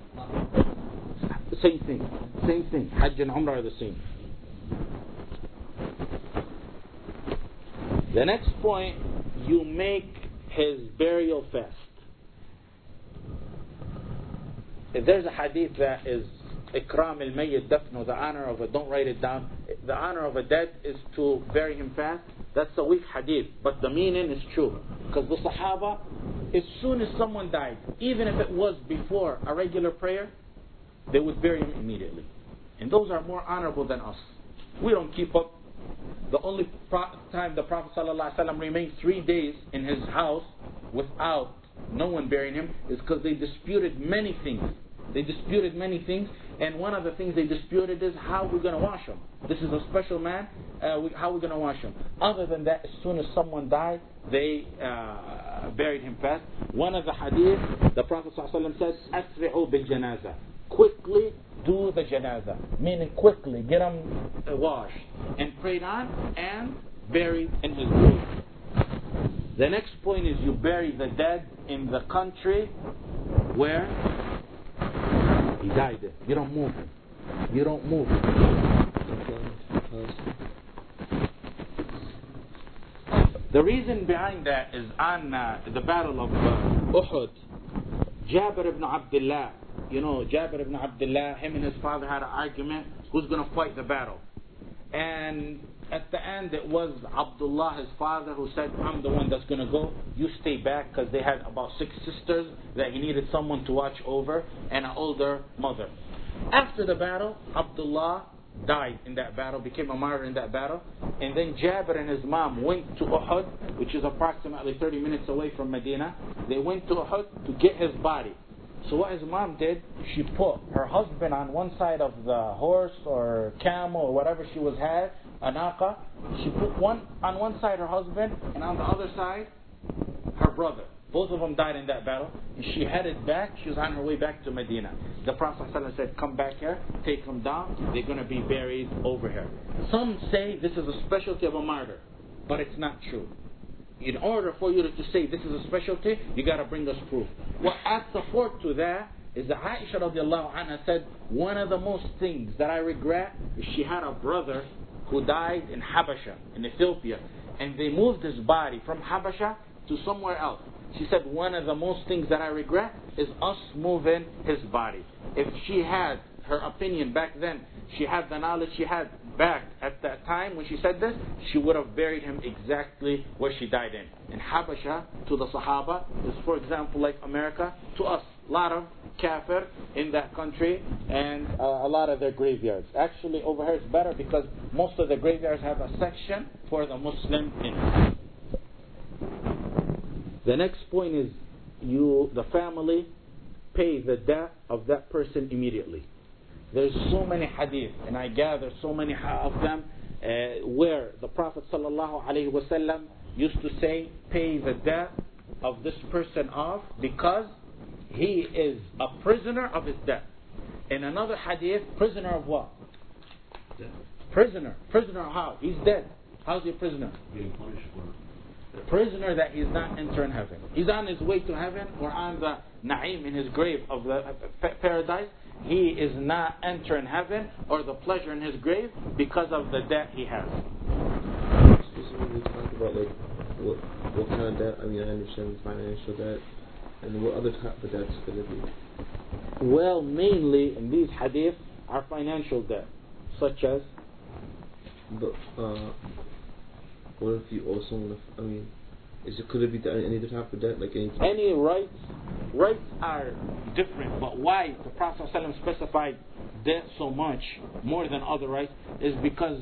Same thing. Same thing. Hajj and Umrah are the same. The next point, you make his burial fast. If there's a hadith that is ikram al mayyit dafnu, the honor of a, don't write it down. The honor of a dead is to bury him fast. That's a weak hadith, but the meaning is true. Because the Sahaba, as soon as someone died, even if it was before a regular prayer, they would bury him immediately. And those are more honorable than us. We don't keep up. The only time the Prophet ﷺ remained three days in his house without no one burying him is because they disputed many things. They disputed many things, and one of the things they disputed is how we're going to wash them. This is a special man. Uh, we, how we're going to wash him? Other than that, as soon as someone died, they uh, buried him fast. One of the hadith, the Prophet ﷺ said, "Asri'u bil janaza." Quickly do the janaza, meaning quickly get him uh, washed and prayed on and buried in his grave. The next point is you bury the dead in the country where he died in. You don't move. You don't move. The reason behind that is on uh, the battle of uh, Uhud. Jabir ibn Abdullah, you know, Jabir ibn Abdullah, him and his father had an argument who's going to fight the battle. And at the end, it was Abdullah, his father, who said, I'm the one that's going to go. You stay back because they had about six sisters that he needed someone to watch over and an older mother. After the battle, Abdullah died in that battle, became a martyr in that battle. And then Jabir and his mom went to Uhud, which is approximately 30 minutes away from Medina. They went to Uhud to get his body. So what his mom did, she put her husband on one side of the horse or camel or whatever she was had, Anaka. She put one on one side her husband and on the other side her brother. Both of them died in that battle. And she headed back. She was on her way back to Medina. The Prophet ﷺ said, Come back here, take them down. They're going to be buried over here. Some say this is a specialty of a martyr, but it's not true. In order for you to say this is a specialty, you got to bring us proof. What adds support to that is that Aisha radiallahu anha said, One of the most things that I regret is she had a brother who died in Habasha, in Ethiopia, and they moved his body from Habasha to somewhere else. She said, one of the most things that I regret is us moving his body. If she had her opinion back then, she had the knowledge she had back at that time when she said this, she would have buried him exactly where she died in. In Habasha, to the Sahaba, is for example like America, to us, a lot of kafir in that country and uh, a lot of their graveyards. Actually, over here it's better because most of the graveyards have a section for the Muslim in it. The next point is you, the family, pay the debt of that person immediately. There's so many hadith, and I gather so many of them, uh, where the Prophet ﷺ used to say, pay the debt of this person off because he is a prisoner of his debt. In another hadith, prisoner of what? Death. Prisoner. Prisoner of how? He's dead. How's he a prisoner? Being punished for prisoner that he's not entering heaven. He's on his way to heaven or on the na'im in his grave of the uh, paradise. He is not entering heaven or the pleasure in his grave because of the debt he has. Specifically talk about like what what kind of debt. I mean, I understand financial debt, and what other type of debts could it be? Well, mainly in these hadith are financial debt, such as But uh, what if you also want to? I mean, is it could it be any other type of debt, like any? Any rights, rights are different, but why the Prophet ﷺ specified debt so much more than other rights is because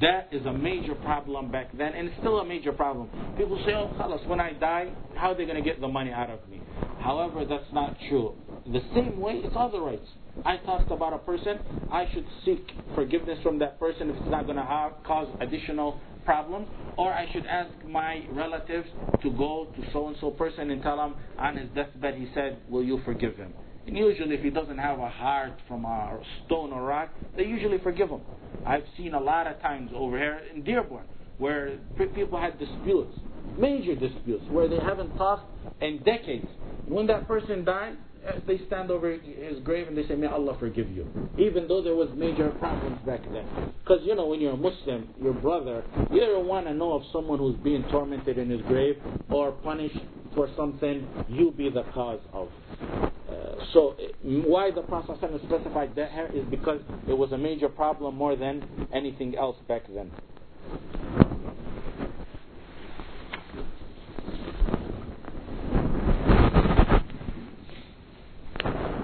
that is a major problem back then, and it's still a major problem. People say, "Oh, khalas, when I die, how are they going to get the money out of me?" However, that's not true. The same way, it's other rights. I talked about a person, I should seek forgiveness from that person if it's not going to cause additional problems, or I should ask my relatives to go to so and so person and tell him on his deathbed, he said, Will you forgive him? And usually, if he doesn't have a heart from a stone or rock, they usually forgive him. I've seen a lot of times over here in Dearborn where people had disputes, major disputes, where they haven't talked in decades. When that person died, uh, they stand over his grave and they say, May Allah forgive you. Even though there was major problems back then. Because, you know, when you're a Muslim, your brother, you don't want to know of someone who's being tormented in his grave or punished for something you be the cause of. So, uh, why the Prophet ﷺ specified that here is because it was a major problem more than anything else back then.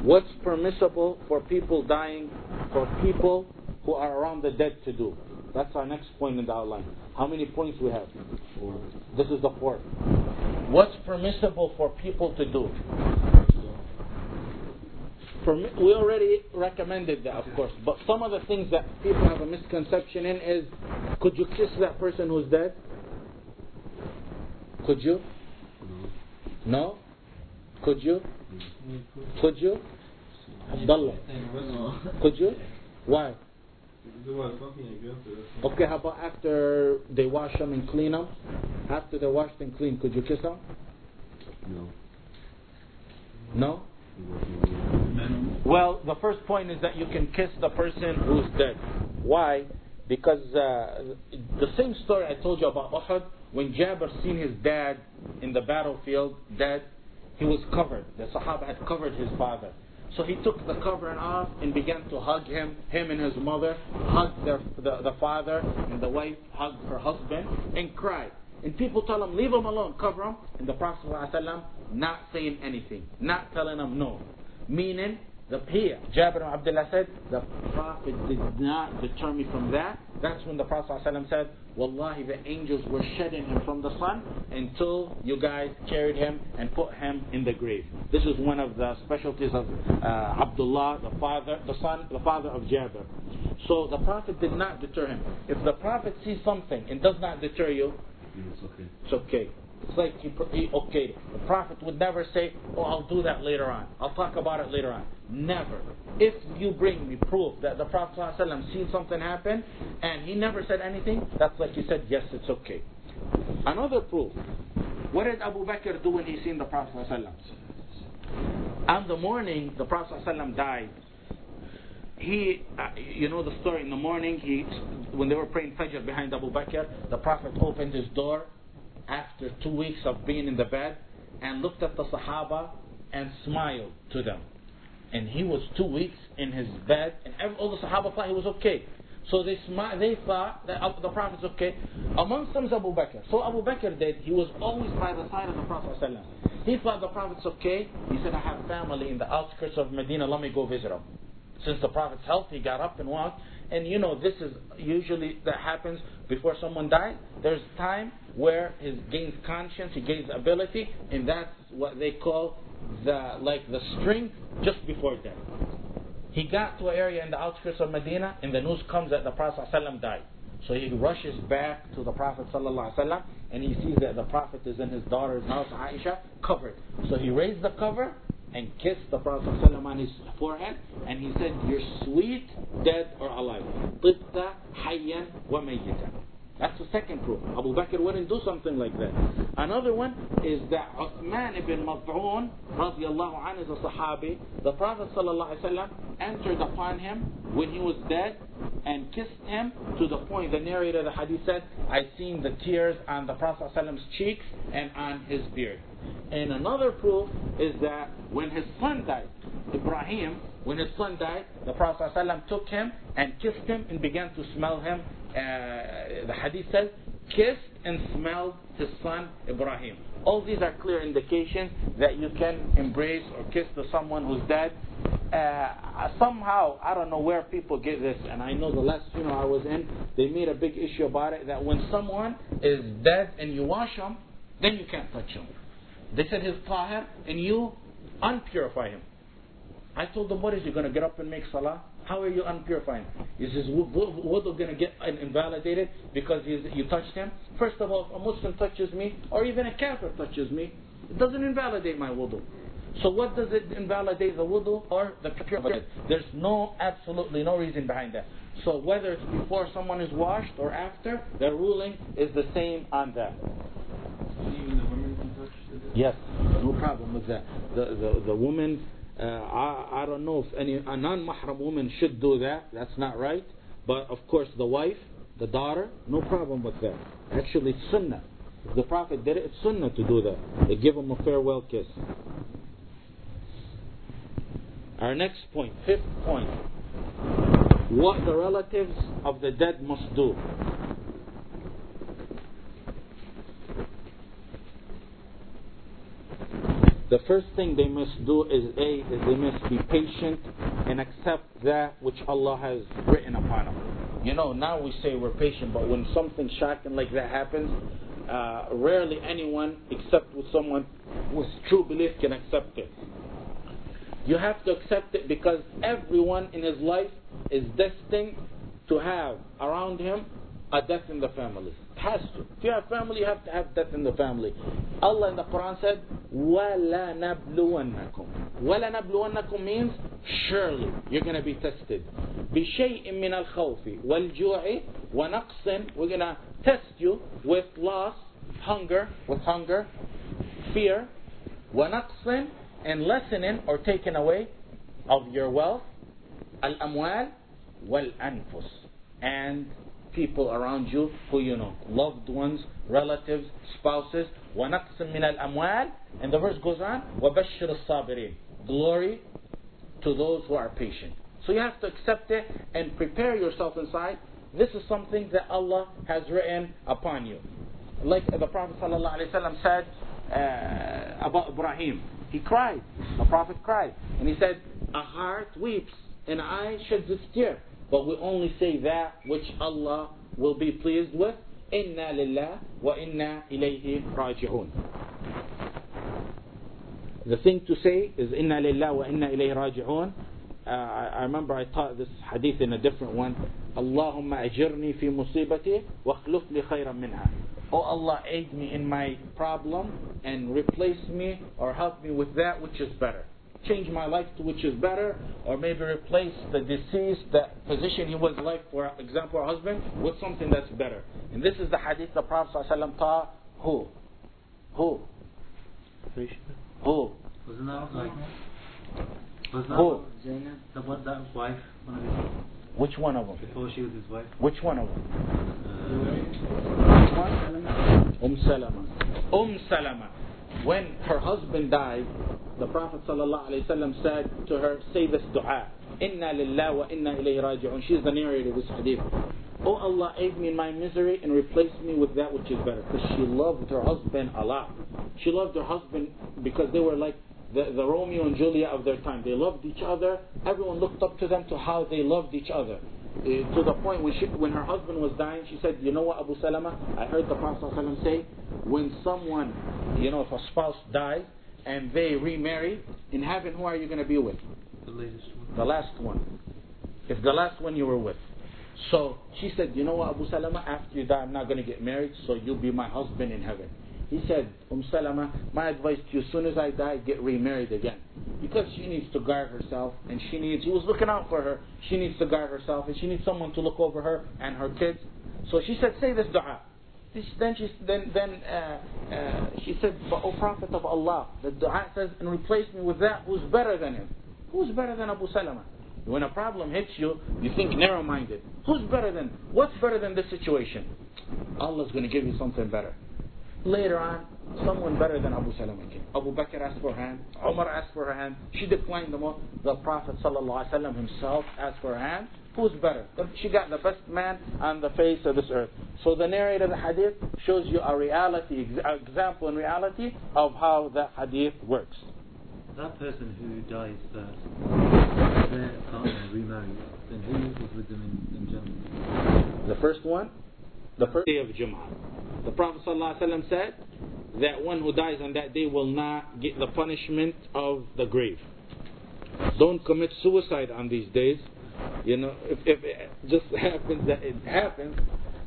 What's permissible for people dying, for people who are around the dead to do? That's our next point in the outline. How many points we have? Four. This is the fourth. What's permissible for people to do? Permi- we already recommended that, of course, but some of the things that people have a misconception in is could you kiss that person who's dead? Could you? Mm-hmm. No? Could you? Could you? Abdullah. Could you? Why? Okay, how about after they wash them and clean them? After they're washed and clean, could you kiss them? No. No? Well, the first point is that you can kiss the person who's dead. Why? Because uh, the same story I told you about Uhud, when Jabir seen his dad in the battlefield dead, he was covered. The Sahaba had covered his father. So he took the covering off and began to hug him, him and his mother, hugged their, the, the father, and the wife hugged her husband, and cried. And people tell him, leave him alone, cover him. And the Prophet ﷺ not saying anything, not telling him no. Meaning, the here, Jabir ibn Abdullah said, the Prophet did not deter me from that. That's when the Prophet ﷺ said, Wallahi, the angels were shedding him from the sun until you guys carried him and put him in the grave. This is one of the specialties of uh, Abdullah, the father, the son, the father of Jabir. So the Prophet did not deter him. If the Prophet sees something and does not deter you, It's okay. it's okay. It's like he, he okayed it. The Prophet would never say, Oh, I'll do that later on. I'll talk about it later on. Never. If you bring me proof that the Prophet ﷺ seen something happen and he never said anything, that's like he said, Yes, it's okay. Another proof. What did Abu Bakr do when he seen the Prophet ﷺ? On the morning the Prophet ﷺ died, he, uh, you know the story. In the morning, he, when they were praying Fajr behind Abu Bakr, the Prophet opened his door after two weeks of being in the bed and looked at the Sahaba and smiled to them. And he was two weeks in his bed, and every, all the Sahaba thought he was okay. So they smi- they thought that the Prophet's okay. Amongst them is Abu Bakr. So Abu Bakr did. He was always by the side of the Prophet He thought the Prophet's okay. He said, I have family in the outskirts of Medina. Let me go visit them. Since the Prophet's health, he got up and walked. And you know, this is usually that happens before someone dies. There's time where he gains conscience, he gains ability, and that's what they call the like the strength just before death. He got to an area in the outskirts of Medina, and the news comes that the Prophet ﷺ died. So he rushes back to the Prophet ﷺ, and he sees that the Prophet is in his daughter's house, Aisha, covered. So he raised the cover and kissed the Prophet ﷺ on his forehead, and he said, You're sweet, dead or alive. طبت حيا وميتا. That's the second proof. Abu Bakr wouldn't do something like that. Another one is that Uthman ibn Maz'un, radiallahu anhu, is a Sahabi. The Prophet sallallahu alaihi wasallam entered upon him when he was dead and kissed him to the point, the narrator of the hadith said, I seen the tears on the Prophet sallallahu alaihi wasallam's cheeks and on his beard. And another proof is that when his son died, Ibrahim, when his son died, the Prophet took him and kissed him and began to smell him. Uh, the hadith says, kissed and smelled his son Ibrahim. All these are clear indications that you can embrace or kiss to someone who's dead. Uh, somehow, I don't know where people get this, and I know the last funeral I was in, they made a big issue about it that when someone is dead and you wash him, then you can't touch him. They said he's tahir and you unpurify him. I told them, what is he going to get up and make salah? How are you unpurifying? Is his wudu going to get invalidated because you touched him? First of all, if a Muslim touches me, or even a kafir touches me, it doesn't invalidate my wudu. So what does it invalidate the wudu or the purify? There's no, absolutely no reason behind that. So whether it's before someone is washed or after, the ruling is the same on that. Even the women can touch the Yes, no problem with that. The the, the woman, uh, I I don't know if any a non-mahram woman should do that. That's not right. But of course, the wife, the daughter, no problem with that. Actually, it's sunnah. If the Prophet did it, it's sunnah to do that. They give him a farewell kiss. Our next point, fifth point. What the relatives of the dead must do. The first thing they must do is A, is they must be patient and accept that which Allah has written upon them. You know, now we say we're patient, but when something shocking like that happens, uh, rarely anyone, except with someone with true belief, can accept it. You have to accept it because everyone in his life is destined to have around him a death in the family. It has to. If you have family, you have to have death in the family. Allah in the Quran said, وَلَا نَبْلُوَنَّكُمْ وَلَا نَبْلُوَنَّكُمْ means surely you're going to be tested. بِشَيْءٍ مِّنَ الْخَوْفِ وَالْجُوعِ وَنَقْصٍ We're going to test you with loss, hunger, with hunger, fear, وَنَقْصٍ and lessening or taking away of your wealth, al-amwal wal-anfus and people around you who you know, loved ones, relatives, spouses. وَنَقْصٍ مِنَ الْأَمْوَالِ And the verse goes on, وَبَشِّرِ الصَّابِرِينَ Glory to those who are patient. So you have to accept it and prepare yourself inside. This is something that Allah has written upon you. Like the Prophet ﷺ said uh, about Ibrahim. He cried. The Prophet cried. And he said, A heart weeps, and eye sheds its tear. But we only say that which Allah will be pleased with. Lillah wa inna ilayhi raji'un. The thing to say is Inna lillah wa inna ilayhi raji'un. Uh, I remember I taught this hadith in a different one. Allahumma ajirni fi musibati wa akhluf li khayran minha. Oh Allah, aid me in my problem and replace me or help me with that which is better change my life to which is better, or maybe replace the deceased, the position he was like, for example, a husband, with something that's better. And this is the hadith the Prophet ﷺ taught who? Who? Who? Wasn't that like. Was that Who? Zainab. that what that wife, one of his, Which one of them? before she was his wife? Which one of them? Uh, Which one? Umm Salama. Umm Salama. When her husband died, the Prophet ﷺ said to her, say this dua. Inna lillah wa inna ilayhi raji'un. She's the narrator of this hadith. Oh Allah, aid me in my misery and replace me with that which is better. Because she loved her husband a lot. She loved her husband because they were like the, the Romeo and Juliet of their time. They loved each other. Everyone looked up to them to how they loved each other. Uh, to the point when she, when her husband was dying, she said, "You know what, Abu Salama? I heard the Prophet ﷺ say, when someone, you know, if a spouse dies and they remarry in heaven, who are you going to be with? the latest one. The last one. If the last one you were with." So she said, "You know what, Abu Salama? After you die, I'm not going to get married, so you'll be my husband in heaven." He said, Umm Salama, my advice to you, as soon as I die, get remarried again. Because she needs to guard herself, and she needs, he was looking out for her, she needs to guard herself, and she needs someone to look over her and her kids. So she said, say this dua. Then she, then, then uh, uh, she said, O Prophet of Allah, the dua says, and replace me with that who's better than him. Who's better than Abu Salama? When a problem hits you, you think narrow-minded. Who's better than, what's better than this situation? Allah's going to give you something better. Later on, someone better than Abu Salama came. Abu Bakr asked for her hand. Umar asked for her hand. She declined them all. The Prophet ﷺ himself asked for her hand. Who's better? She got the best man on the face of this earth. So the narrator of the hadith shows you a reality, ex- example in reality of how the hadith works. That person who dies first, their partner remarries, then who is with them in, in Jannah? The first one, the first day of Jum'ah. The Prophet ﷺ said that one who dies on that day will not get the punishment of the grave. Don't commit suicide on these days. You know, if, if it just [laughs] happens that it happens,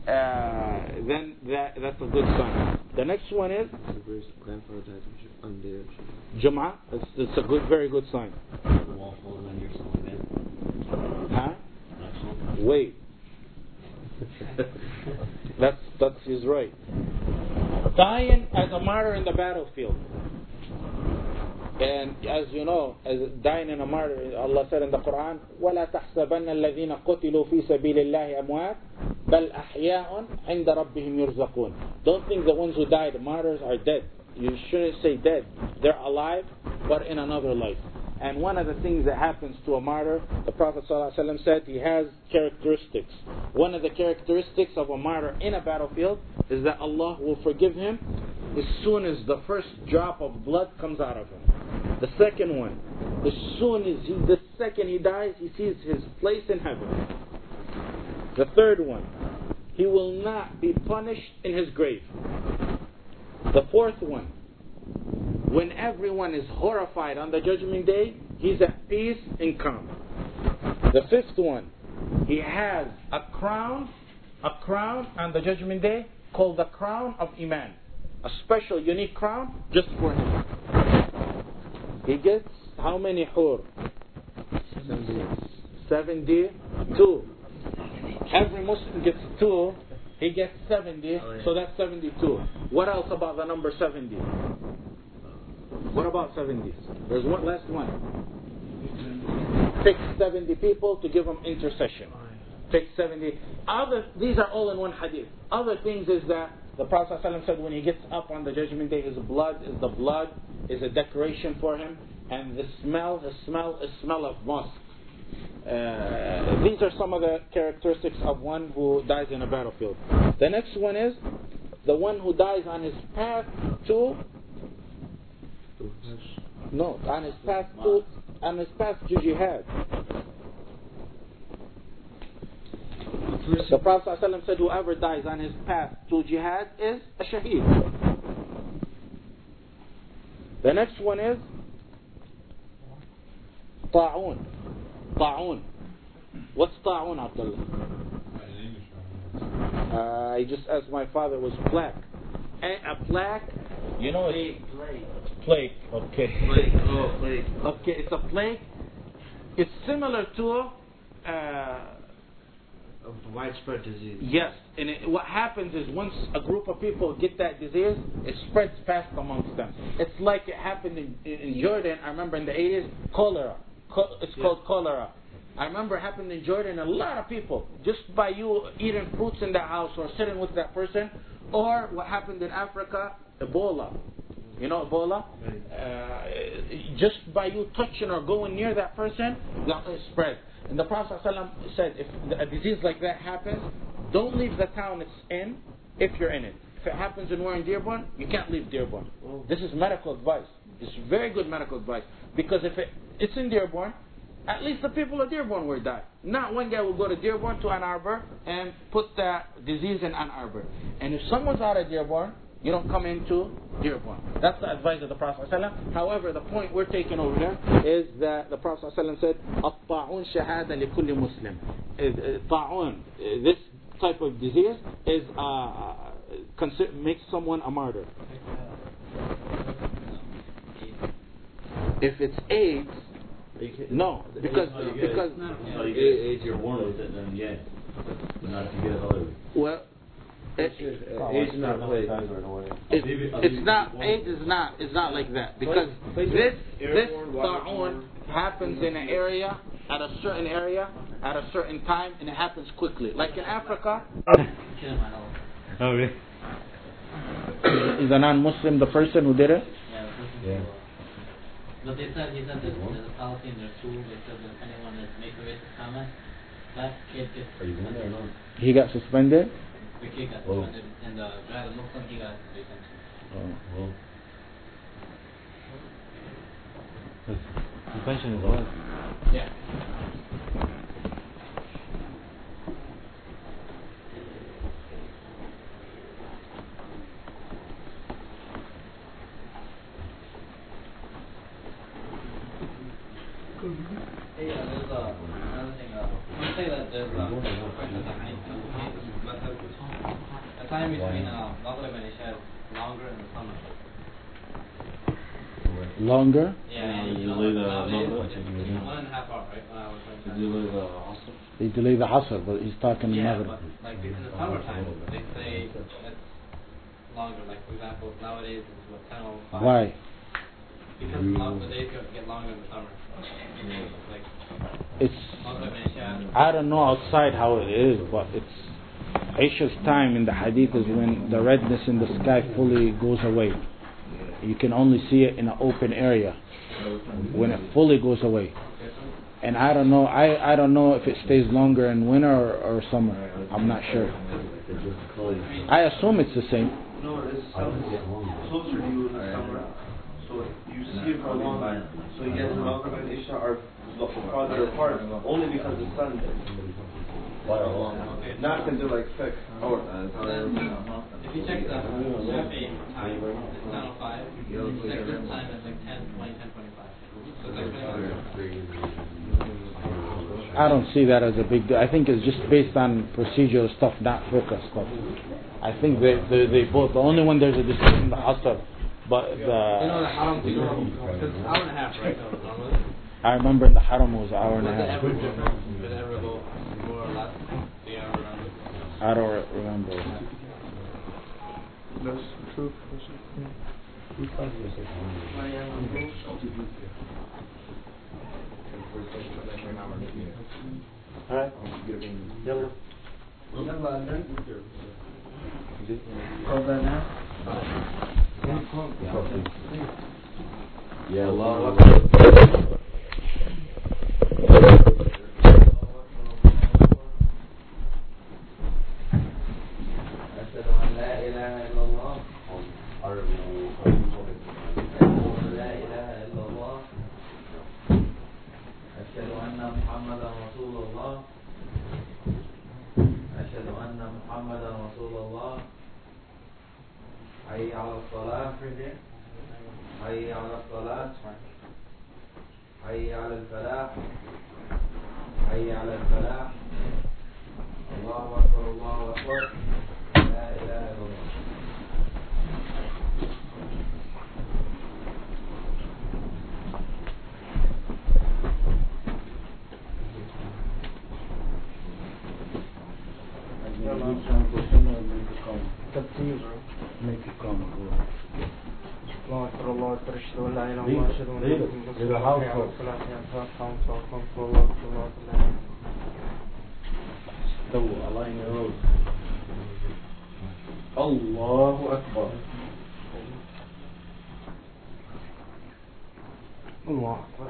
uh, then that that's a good sign. The next one is His grandfather died on the day of Jumu'ah. Jum'ah. It's, it's a good, very good sign. The wall falling on your side bed. Huh? Wait. [laughs] that's that's he's right. Dying as a martyr in the battlefield. And as you know, as dying in a martyr, Allah said in the Quran, وَلَا تَحْسَبَنَّ الَّذِينَ قُتِلُوا فِي سَبِيلِ اللَّهِ أَمْوَاتٍ بَلْ أَحْيَاءٌ عِنْدَ رَبِّهِمْ يُرْزَقُونَ Don't think the ones who died, martyrs, are dead. You shouldn't say dead. They're alive, but in another life. And one of the things that happens to a martyr, the Prophet ﷺ said he has characteristics. One of the characteristics of a martyr in a battlefield is that Allah will forgive him as soon as the first drop of blood comes out of him. The second one, as soon as he, the second he dies, he sees his place in heaven. The third one, he will not be punished in his grave. The fourth one, when everyone is horrified on the judgment day, he's at peace and calm. The fifth one, he has a crown, a crown on the judgment day called the crown of Iman. A special, unique crown just for him. He gets how many hur? 72. Every Muslim gets two. He gets 70, so that's 72. What else about the number 70? What about 70? There's one last one. Pick 70 people to give them intercession. Oh, Pick 70. Other, these are all in one hadith. Other things is that the Prophet ﷺ said when he gets up on the judgment day, his blood is the blood, is a decoration for him, and the smell, the smell is smell of musk. Uh, these are some of the characteristics of one who dies in a battlefield. The next one is the one who dies on his path to no, on his path to on his path to jihad. The Prophet ﷺ said, "Whoever dies on his path to jihad is a shaheed." The next one is ta'un. Ta'un. What's ta'un, Abdullah? Uh, I just asked my father was plaque. A, a plaque, you know, it's plague. Okay. Plague. Oh, plague. Okay, it's a plague. It's similar to. Uh, Of widespread disease. Yes, and it, what happens is once a group of people get that disease, it spreads fast amongst them. It's like it happened in, in Jordan. I remember in the 80s, cholera. It's called cholera. I remember it happened in Jordan. A lot of people, just by you eating fruits in the house or sitting with that person, or what happened in Africa, Ebola. You know Ebola? Uh, just by you touching or going near that person, that will spread. And the Prophet ﷺ said, if a disease like that happens, don't leave the town it's in if you're in it if it happens in Warren, Dearborn, you can't leave Dearborn. This is medical advice. It's very good medical advice. Because if it, it's in Dearborn, at least the people of Dearborn will die. Not one guy will go to Dearborn to Ann Arbor and put that disease in Ann Arbor. And if someone's out of Dearborn, you don't come into Dearborn. That's the advice of the Prophet ﷺ. However, the point we're taking over here is that the Prophet ﷺ said, "At-ta'un li kulli Muslim." This type of disease is. Uh, consider, makes someone a martyr. If it's AIDS, no, because Oh, you because So you get oh, AIDS, you're born with it, then yeah. But not if you get it other well, it, Age not plague. It, it's not uh, AIDS is not is not like that because this this ta'un happens in an area at a certain area at a certain time and it happens quickly. Like in Africa, Oh, really? is a non-Muslim, the person who did it? Yeah. Yeah. But they said, he said that there's a policy in their school, they said that if anyone is make a racist comment, that kid gets, Are you going there or? He got suspended? the kid got Oh. suspended, and uh, the guy, the Muslim, he got detention. Oh. Well, Suspension is allowed. Yeah. Hey, uh, there's uh, another thing, uh, let's say that there's uh, question that I but the, the time between uh, Maghrib and Isha is longer in the summer. Longer? Yeah, and you know, Usually the nowadays Maghrib, it's, I think, it's yeah. one and a half hour, right? One hour, did you leave the hospital? They delay the Asr, but he's talking Yeah, Maghrib. but like in the summertime, they say it's longer. Like for example, nowadays it's what ten oh five. Why? Because mm. long, the days get get longer in the summer. Like It's Maghrib and Isha. I don't know outside how it is, but it's Isha's time in the hadith is when the redness in the sky fully goes away. You can only see it in an open area when it fully goes away. And I don't know. I, I don't know if it stays longer in winter or, or summer. I'm not sure. I assume it's the same. No, it's um, closer to you in the summer. So you see it for longer. So yes, Maghrib and Isha are farther apart only because the sun. Not because they're like fixed. Oh, um, if you check the Shafi time, it's ten oh five. Like this time is like ten twenty, ten twenty five. So it's like. I don't see that as a big deal. I think it's just based on procedural stuff, not fiqh stuff. I think they, they, they both, the only one there's a distinction in the Asr, but the. I remember in the haram was an hour and a half. I don't remember. That's true. Alright. Yalla. ربنا يا الله. أكبر محمدا رسول محمدا رسول الله. حي على الصلاة. حي على الصلاة. حي على الفلاح. حي على الفلاح. الله أكبر الله أكبر. لا إله إلا الله. Make it come. الله أكبر الله أكبر أشهد أن لا إله إلا الله أشهد أن محمدا رسول الله حي على الصلاة حي على الفلاح قام الصلاة قام الصلاة الله أكبر الله أكبر لا إله إلا الله. استووا align your rows. Allahu Akbar. الله أكبر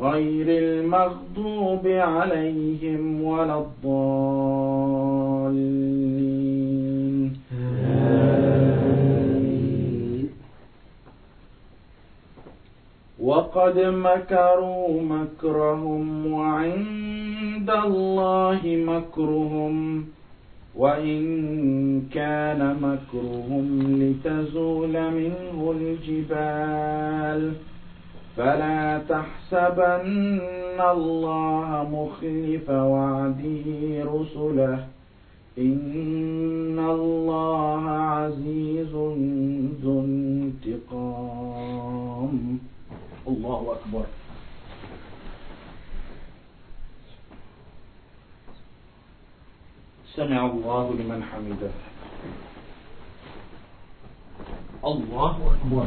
غير المغضوب عليهم ولا الضالين. وقد مكروا مكرهم وعند الله مكرهم وإن كان مكرهم لتزول منه الجبال. فلا تحسبن الله مخلف وعده رسله. إن الله عزيز ذو انتقام. الله أكبر. سمع الله لمن حمده. الله أكبر.